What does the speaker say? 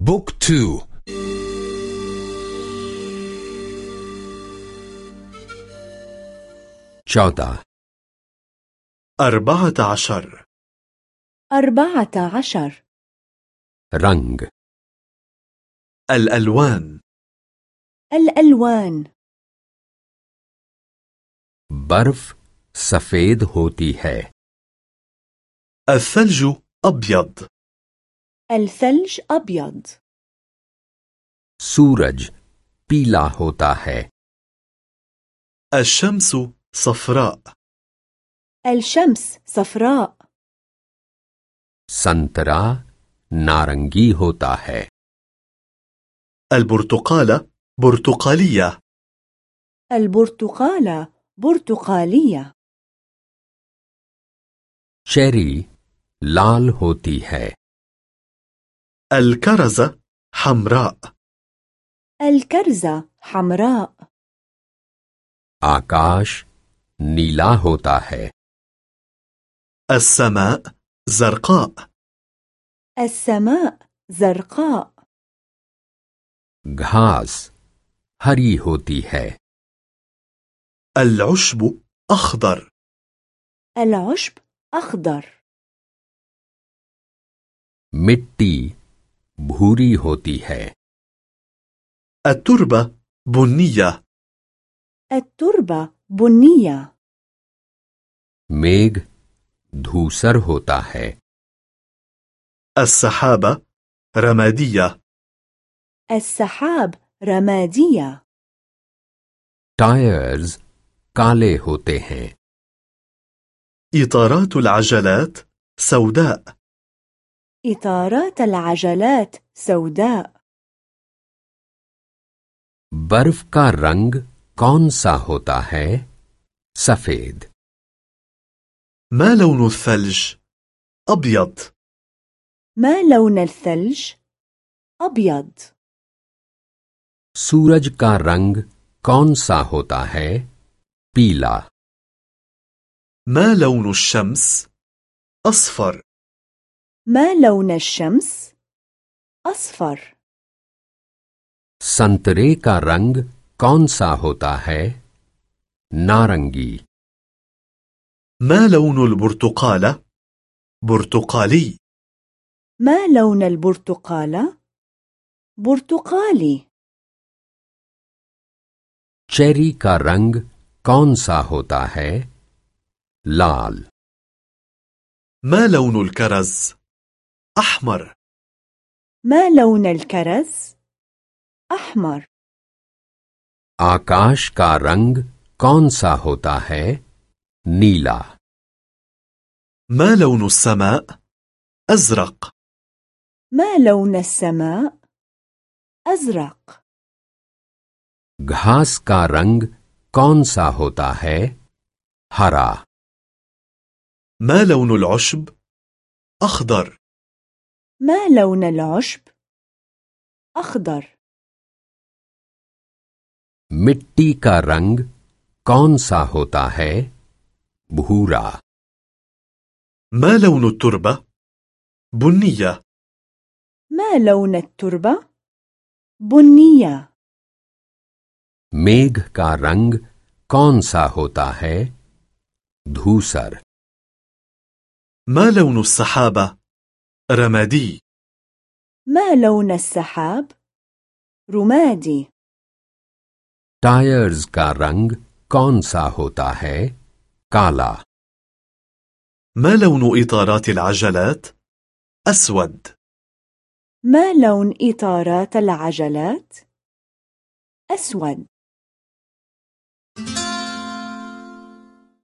بوك تو. چودة أربعة عشر. أربعة عشر. رنج الألوان. الألوان. برف سفيد هوتي هي الثلج أبيض. الثلج أبيض सूरज पीला होता है الشمس صفراء الشمس صفراء संतरा नारंगी होता है البرتقالة برتقالية البرتقالة برتقالية चेरी लाल होती है الكرزة حمراء الكرزة حمراء आकाश नीला होता है السماء زرقاء السماء زرقاء घास हरी होती है العشب أخضر العشب أخضر मिट्टी भूरी होती है التربة بنية التربة بنية मेघ धूसर होता है السحابة رمادية السحاب رمادية टायर्स काले होते हैं إطارات العجلات سوداء إطارات العجلات سوداء बर्फ का रंग कौन सा होता है सफेद ما لون الثلج؟ أبيض ما لون الثلج؟ أبيض सूरज का रंग कौन सा होता है पीला ما لون الشمس؟ أصفر ما لون الشمس؟ أصفر संतरे का रंग कौन सा होता है नारंगी ما لون البرتقالة؟ برتقالي ما لون البرتقالة؟ برتقالي चेरी का रंग कौन सा होता है लाल ما لون الكرز؟ أحمر ما لون الكرز؟ أحمر आकाश का रंग कौन सा होता है नीला ما لون السماء؟ أزرق ما لون السماء؟ أزرق घास का रंग कौन सा होता है हरा ما لون العشب؟ أخضر ما لون العشب؟ أخضر मिट्टी का रंग कौन सा होता है भूरा ما لون التربة؟ بنية ما لون التربة؟ بنية मेघ का रंग कौन सा होता है धूसर ما لون السحابة؟ رمادي ما لون السحاب؟ رمادي टायर्स का रंग कौन सा होता है काला ما لون إطارات العجلات؟ أسود ما لون إطارات العجلات؟ أسود